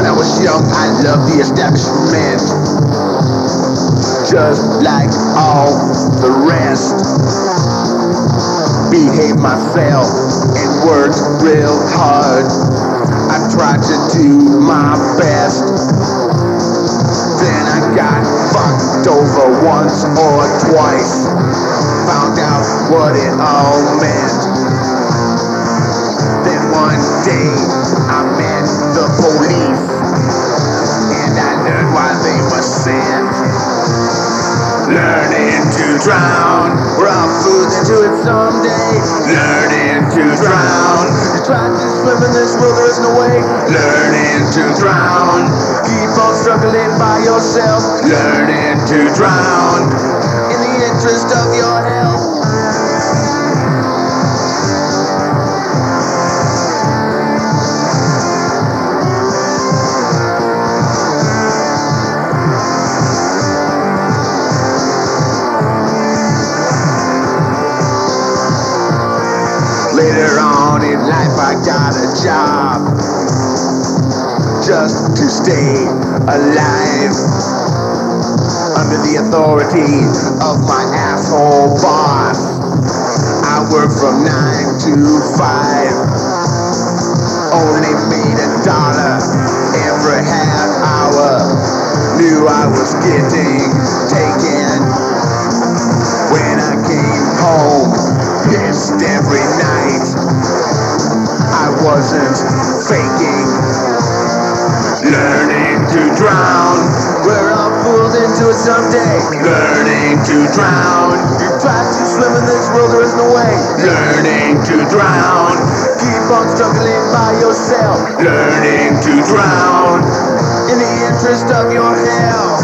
I was young, I loved the establishment. Just like all the rest. Behave myself and worked real hard. I tried to do my best. Then I got fucked over once or twice. Found out what it all meant. Then one day Learning to drown, we're all fools into it someday. Learning to drown, you try to swim in this world, there is no way. Learning to drown, keep on struggling by yourself. Learning to drown, in the interest of your health. Later on in life, I got a job just to stay alive under the authority of my asshole boss. I work from nine to five, only made a dollar every half hour. Knew I was getting taken when I came home, pissed every night. Wasn't faking, learning to drown. We're all pulled into it someday, learning to drown. You try to swim in this world, there is no way. Learning to drown. Keep on struggling by yourself, learning to drown. In the interest of your health.